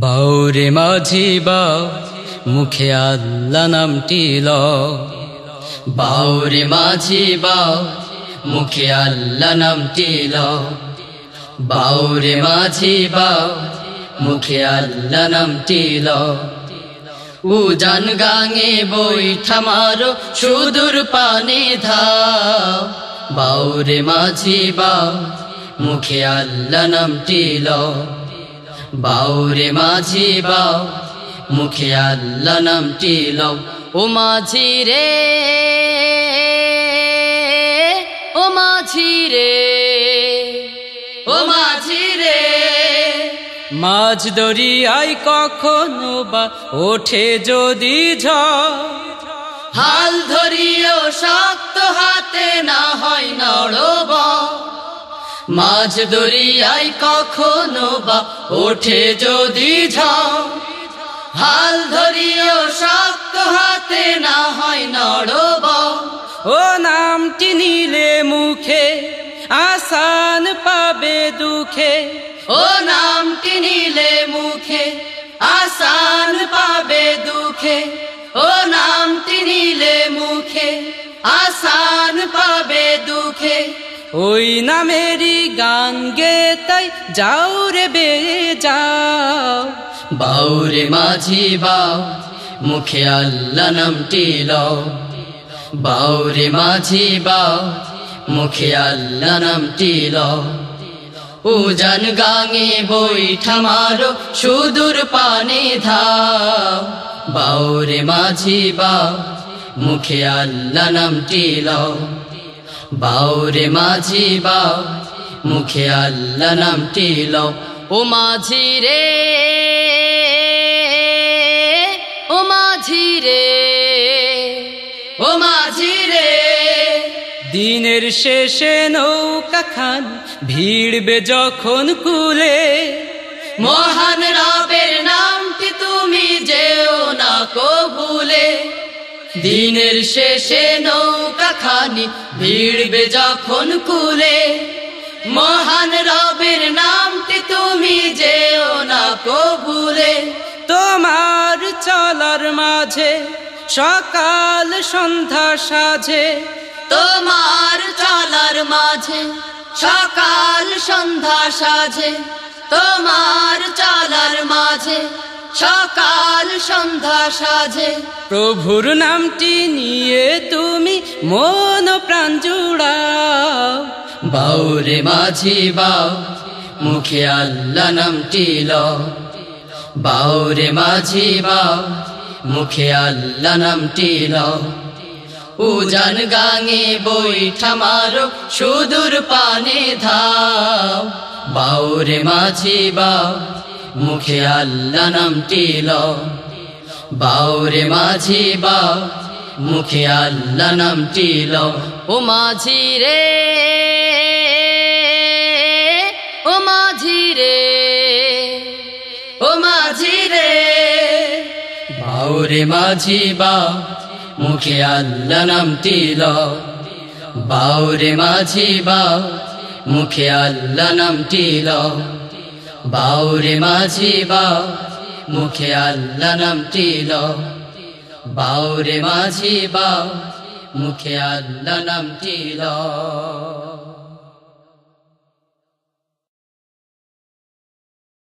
বাউরে মাঝি বা মুখে আল্লাহ নামটি ল বাউরে মাঝি বা মুখে আল্লাহ নামটি ল বাউরে মাঝি বা মুখে আল্লাহ নামটি ল উজান গাঙে বৈঠা মারো, সুদূর পানে ধাও। বাউরে মাঝি বা মুখে আল্লাহ নামটি ল বাউরে মাঝি বাউ, মুখে আল্লাহ নামটি লও। ও মাঝি রে, ও মাঝি রে, ও মাঝি রে। মাঝ দরিয়ায় কখনো বা ওঠে যদি ঝড়, হাল ধরিও শক্ত মাঝ দরিয়ায় কখনো বা ওঠে যদি ঝড় হাল ধরিও শক্ত হাতে না হয় নড়ব ও নামটি নিলে মুখে, আসান পাবে দুঃখে। ও নামটি নিলে মুখে, আসান পাবে দুঃখে। ও নামটি নিলে মুখে, আসান পাবে দুঃখে। ওই নামেরই গান গে তাই যাও রে বে যাও। বাউরে মাঝি বাউ, মুখে আল্লাহ নামটি লও। বাউরে মাঝি বাউ, মুখে আল্লাহ নামটি লও। উজান গাঙে বৈঠা মারো সুদূর পানে ধাও। বাউরে মাঝি বাউ, মুখে আল্লাহ নামটি লও। বাউরে মাঝি বাউ, মুখে আল্লাহ নামটি লও। ও মাঝি রে, ও মাঝি রে, ও মাঝি রে। দিনের শেষে নৌকা খান, ভিড়বে যখন কুলে। মহান দিনের শেষে নৌকা খানি ভিড়বে যখন কুলে। মহান রবের নামটি তুমি যেও না কবুলে। তোমার চলার মাঝে সকাল সন্ধ্যা সাজে তোমার চলার মাঝে সকাল সন্ধ্যা সাজে তোমার চলার মাঝে সকাল সন্ধ্যা সাজে। প্রভুর নামটি নিয়ে তুমি মন প্রাণ জুড়াও। বাউরে মাঝি বাউ মুখে আল্লাহ নামটি লও। বাউরে মাঝি বাউ মুখে আল্লাহ নামটি লও। গাঙে বৈঠা মারো, সুদূর পানে ধাও। বাউরে মাঝি বাউ মুখে আল্লাহ নামটি লও বাউরে মাঝি বাউ মুখে আল্লাহ নামটি লও ও মাঝি রে, ও মাঝি রে, ও মাঝি রে। বাউরে মাঝি বাউ মুখে আল্লাহ নামটি লও বাউরে মাঝি বাউ মুখে আল্লাহ নামটি লও বাউরে মাঝি বাউ মুখে আল্লাহ নামটি লও। বাউরে মাঝি বাউ মুখে আল্লাহ নামটি লও।